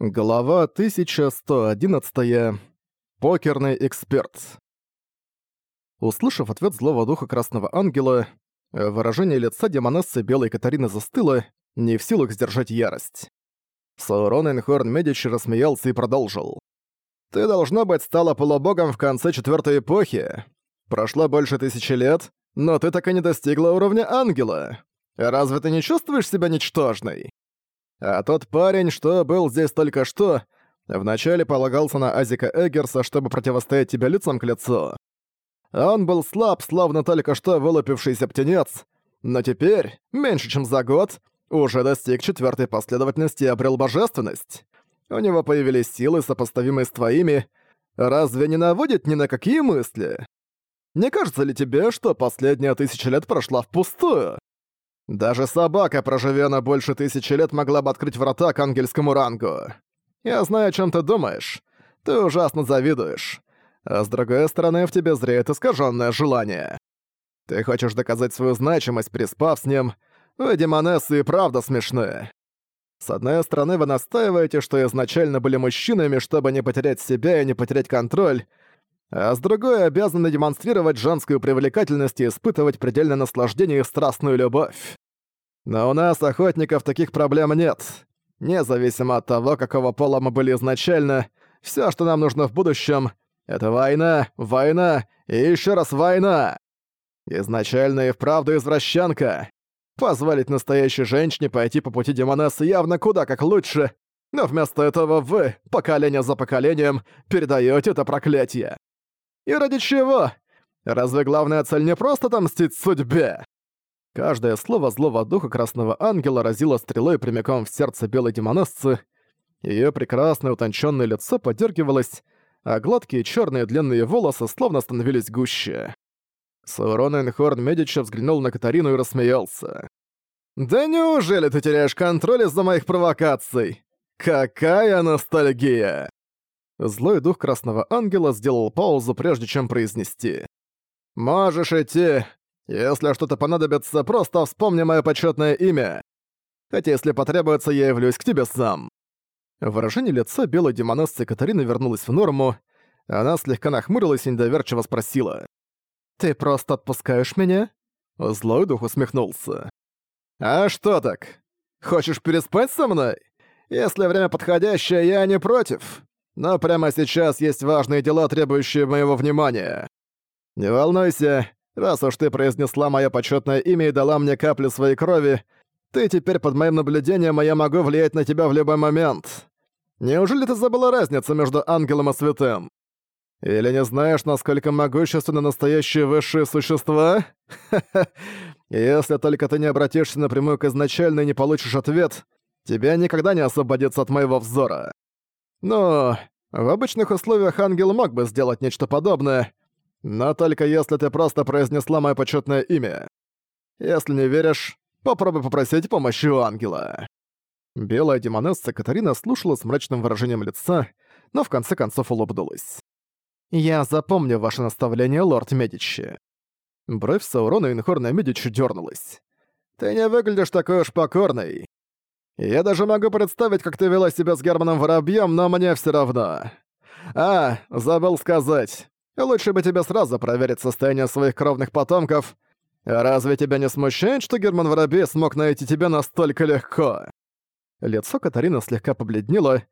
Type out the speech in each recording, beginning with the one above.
Глава 1111. Покерный эксперт. Услышав ответ злого духа Красного Ангела, выражение лица демонессы Белой Катарины застыло, не в силах сдержать ярость. Саурон Энхорн Медич рассмеялся и продолжил. «Ты, должно быть, стала полубогом в конце Четвёртой Эпохи. Прошло больше тысячи лет, но ты так и не достигла уровня Ангела. Разве ты не чувствуешь себя ничтожной? А тот парень, что был здесь только что, вначале полагался на Азика Эггерса, чтобы противостоять тебе лицом к лицу. Он был слаб, словно только что вылупившийся птенец, но теперь, меньше чем за год, уже достиг четвертой последовательности и обрел божественность. У него появились силы, сопоставимые с твоими. Разве не наводит ни на какие мысли? Не кажется ли тебе, что последняя тысяча лет прошла впустую? Даже собака, проживена больше тысячи лет, могла бы открыть врата к ангельскому рангу. Я знаю, о чем ты думаешь. Ты ужасно завидуешь. А с другой стороны, в тебе зреет искаженное желание. Ты хочешь доказать свою значимость, приспав с ним. Вы, демонессы, и правда смешны. С одной стороны, вы настаиваете, что изначально были мужчинами, чтобы не потерять себя и не потерять контроль, а с другой обязаны демонстрировать женскую привлекательность и испытывать предельное наслаждение и страстную любовь. Но у нас, охотников, таких проблем нет. Независимо от того, какого пола мы были изначально, все, что нам нужно в будущем, это война, война и еще раз война. Изначально и вправду извращенка. Позволить настоящей женщине пойти по пути демонессы явно куда как лучше, но вместо этого вы, поколение за поколением, передаете это проклятие. И ради чего? Разве главная цель не просто отомстить судьбе? Каждое слово злого духа Красного Ангела разило стрелой прямиком в сердце белой демонессы. Ее прекрасное утонченное лицо подергивалось, а гладкие черные длинные волосы словно становились гуще. Саурон Энхорн Медича взглянул на Катарину и рассмеялся. «Да неужели ты теряешь контроль из-за моих провокаций? Какая ностальгия!» Злой дух Красного Ангела сделал паузу, прежде чем произнести. «Можешь идти. Если что-то понадобится, просто вспомни мое почетное имя. Хотя если потребуется, я явлюсь к тебе сам». Выражение лица белой демонессы Катарины вернулось в норму. Она слегка нахмурилась и недоверчиво спросила. «Ты просто отпускаешь меня?» Злой дух усмехнулся. «А что так? Хочешь переспать со мной? Если время подходящее, я не против но прямо сейчас есть важные дела, требующие моего внимания. Не волнуйся, раз уж ты произнесла мое почетное имя и дала мне каплю своей крови, ты теперь под моим наблюдением, а я могу влиять на тебя в любой момент. Неужели ты забыла разницу между ангелом и святым? Или не знаешь, насколько могущественны настоящие высшие существа? Если только ты не обратишься напрямую к изначальной, и не получишь ответ, тебя никогда не освободится от моего взора. Но в обычных условиях ангел мог бы сделать нечто подобное, но только если ты просто произнесла мое почетное имя. Если не веришь, попробуй попросить помощи у ангела». Белая демонесса Катарина слушала с мрачным выражением лица, но в конце концов улыбнулась. «Я запомню ваше наставление, лорд Медичи». Бровь Саурона Инхорна Медичи дернулась. «Ты не выглядишь такой уж покорной. Я даже могу представить, как ты вела себя с Германом Воробьем, но мне все равно. А, забыл сказать. Лучше бы тебе сразу проверить состояние своих кровных потомков. Разве тебя не смущает, что Герман Воробей смог найти тебя настолько легко? Лицо Катарины слегка побледнело,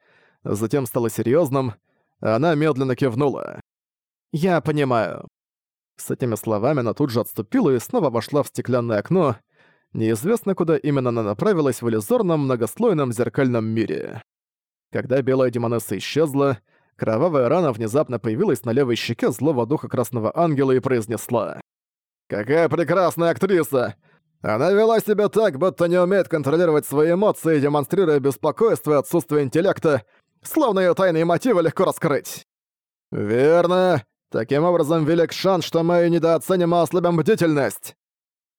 затем стало серьезным. Она медленно кивнула. «Я понимаю». С этими словами она тут же отступила и снова вошла в стеклянное окно, неизвестно куда именно она направилась в иллюзорном многослойном зеркальном мире. Когда белая демонесса исчезла, кровавая рана внезапно появилась на левой щеке злого духа Красного Ангела и произнесла. «Какая прекрасная актриса! Она вела себя так, будто не умеет контролировать свои эмоции, демонстрируя беспокойство и отсутствие интеллекта, словно ее тайные мотивы легко раскрыть». «Верно. Таким образом, велик шанс, что мы недооценим и ослабим бдительность.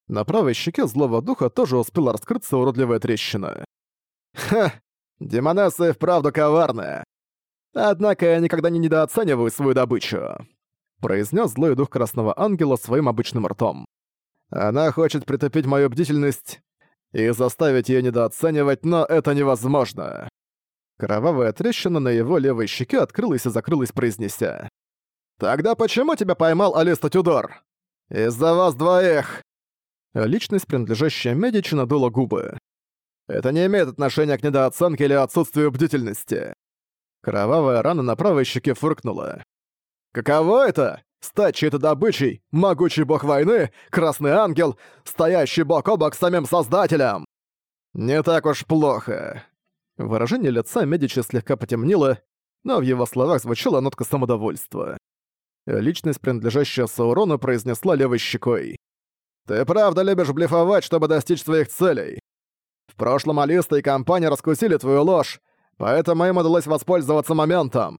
На правой щеке злого духа тоже успела раскрыться уродливая трещина. «Ха! Демонесса и вправду коварная! Однако я никогда не недооцениваю свою добычу!» произнес злой дух Красного Ангела своим обычным ртом. «Она хочет притупить мою бдительность и заставить ее недооценивать, но это невозможно!» Кровавая трещина на его левой щеке открылась и закрылась, произнеся. «Тогда почему тебя поймал Алиста Тюдор? Из-за вас двоих!» Э, личность, принадлежащая Медичи, надула губы. Это не имеет отношения к недооценке или отсутствию бдительности. Кровавая рана на правой щеке фыркнула. «Каково это? Стать чьей-то добычей, могучий бог войны, красный ангел, стоящий бок о бок с самим Создателем!» «Не так уж плохо». Выражение лица Медичи слегка потемнело, но в его словах звучала нотка самодовольства. Личность, принадлежащая Саурону, произнесла левой щекой. Ты правда любишь блефовать, чтобы достичь своих целей. В прошлом Алиста и компания раскусили твою ложь, поэтому им удалось воспользоваться моментом.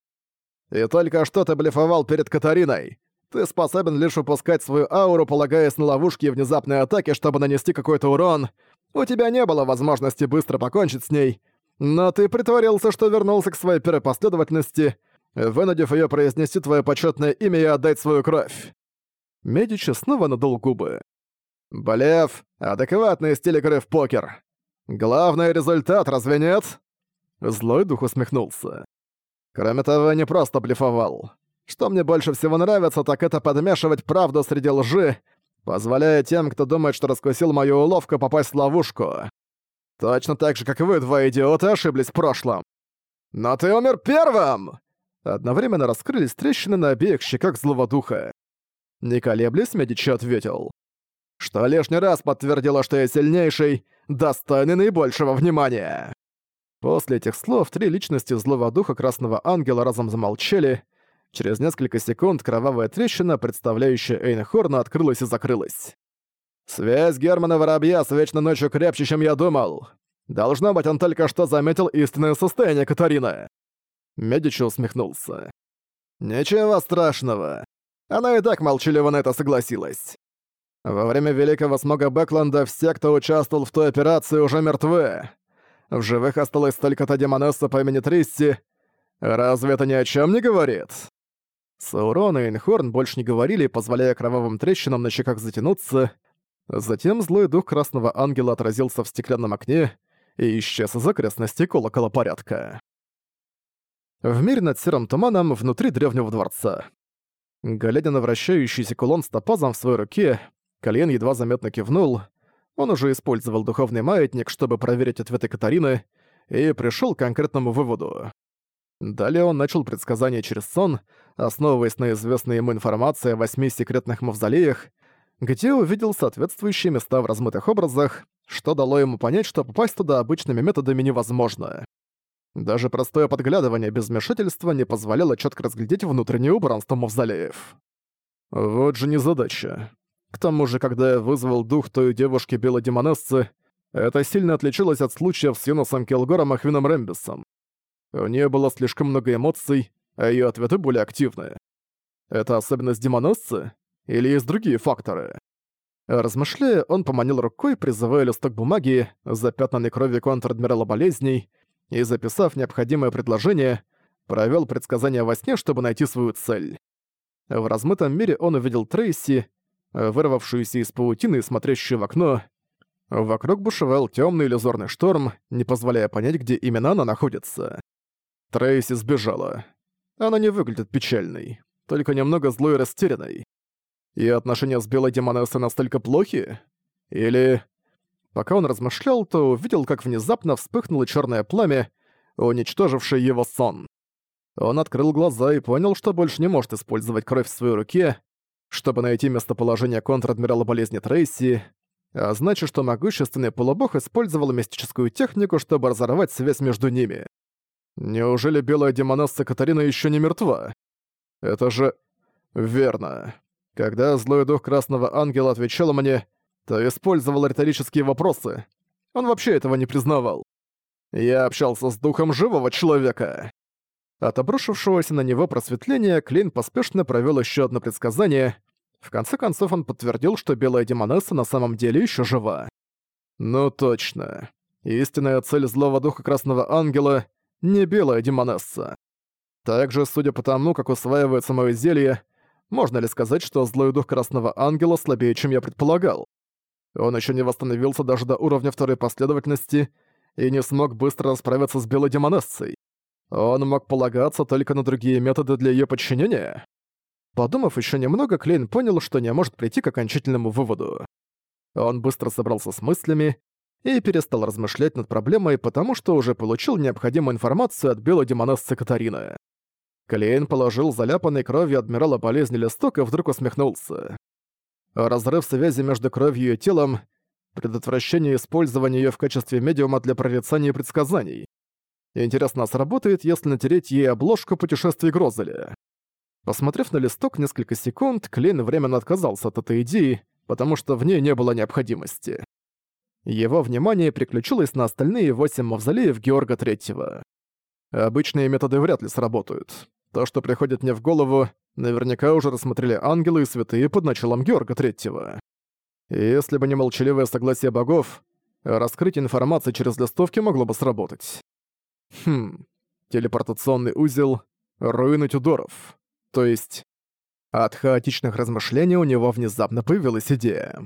И только что ты блефовал перед Катариной. Ты способен лишь упускать свою ауру, полагаясь на ловушки и внезапные атаки, чтобы нанести какой-то урон. У тебя не было возможности быстро покончить с ней, но ты притворился, что вернулся к своей первой последовательности, вынудив ее произнести твое почетное имя и отдать свою кровь. Медичи снова надул губы. «Блеф — адекватный стиль игры в покер. Главный результат, разве нет?» Злой дух усмехнулся. «Кроме того, не просто блефовал. Что мне больше всего нравится, так это подмешивать правду среди лжи, позволяя тем, кто думает, что раскусил мою уловку, попасть в ловушку. Точно так же, как вы, два идиота, ошиблись в прошлом. Но ты умер первым!» Одновременно раскрылись трещины на обеих щеках злого духа. Не колеблясь, Медичи ответил что лишний раз подтвердило, что я сильнейший, достойный наибольшего внимания. После этих слов три личности злого духа Красного Ангела разом замолчали. Через несколько секунд кровавая трещина, представляющая Эйнхорна, открылась и закрылась. «Связь Германа Воробья с Вечной Ночью крепче, чем я думал. Должно быть, он только что заметил истинное состояние Катарины». Медичи усмехнулся. «Ничего страшного. Она и так молчаливо на это согласилась. Во время Великого Смога Бэкленда все, кто участвовал в той операции, уже мертвы. В живых осталась только та демонесса по имени Тристи. Разве это ни о чем не говорит? Саурон и Инхорн больше не говорили, позволяя кровавым трещинам на щеках затянуться. Затем злой дух Красного Ангела отразился в стеклянном окне и исчез из окрестностей колокола порядка. В мире над серым туманом внутри древнего дворца. Глядя на вращающийся кулон с топазом в своей руке, Кальян едва заметно кивнул. Он уже использовал духовный маятник, чтобы проверить ответы Катарины, и пришел к конкретному выводу. Далее он начал предсказание через сон, основываясь на известной ему информации о восьми секретных мавзолеях, где увидел соответствующие места в размытых образах, что дало ему понять, что попасть туда обычными методами невозможно. Даже простое подглядывание без вмешательства не позволяло четко разглядеть внутреннее убранство мавзолеев. Вот же незадача. К тому же, когда я вызвал дух той девушки белой демонессы, это сильно отличалось от случаев с Йонасом Келгором и Хвином Рэмбисом. У нее было слишком много эмоций, а ее ответы были активны. Это особенность демонессы? Или есть другие факторы? Размышляя, он поманил рукой, призывая листок бумаги, запятнанный кровью контр-адмирала болезней, и, записав необходимое предложение, провел предсказание во сне, чтобы найти свою цель. В размытом мире он увидел Трейси, Э, вырвавшуюся из паутины и смотрящую в окно. Вокруг бушевал темный иллюзорный шторм, не позволяя понять, где именно она находится. Трейси сбежала. Она не выглядит печальной, только немного злой и растерянной. И отношения с Белой Демонессой настолько плохи? Или... Пока он размышлял, то увидел, как внезапно вспыхнуло черное пламя, уничтожившее его сон. Он открыл глаза и понял, что больше не может использовать кровь в своей руке, чтобы найти местоположение контр-адмирала болезни Трейси, а значит, что могущественный полубог использовал мистическую технику, чтобы разорвать связь между ними. Неужели белая демонесса Катарина еще не мертва? Это же... верно. Когда злой дух Красного Ангела отвечал мне, то использовал риторические вопросы. Он вообще этого не признавал. Я общался с духом живого человека. От обрушившегося на него просветления Клейн поспешно провёл ещё одно предсказание. В конце концов он подтвердил, что белая демонесса на самом деле ещё жива. Ну точно. Истинная цель злого духа Красного Ангела — не белая демонесса. Также, судя по тому, как усваивается моё зелье, можно ли сказать, что злой дух Красного Ангела слабее, чем я предполагал? Он ещё не восстановился даже до уровня второй последовательности и не смог быстро расправиться с белой демонессой. Он мог полагаться только на другие методы для её подчинения. Подумав ещё немного, Клейн понял, что не может прийти к окончательному выводу. Он быстро собрался с мыслями и перестал размышлять над проблемой, потому что уже получил необходимую информацию от белой демонессы Катарины. Клейн положил заляпанной кровью адмирала болезни листок и вдруг усмехнулся. Разрыв связи между кровью и телом, предотвращение использования её в качестве медиума для прорицания и предсказаний. Интересно, а сработает, если натереть ей обложку путешествий Грозеля? Посмотрев на листок несколько секунд, Клейн временно отказался от этой идеи, потому что в ней не было необходимости. Его внимание приключилось на остальные восемь мавзолеев Георга Третьего. Обычные методы вряд ли сработают. То, что приходит мне в голову, наверняка уже рассмотрели ангелы и святые под началом Георга Третьего. Если бы не молчаливое согласие богов, раскрыть информацию через листовки могло бы сработать. Хм, телепортационный узел, руины Тюдоров. То есть... От хаотичных размышлений у него внезапно появилась идея.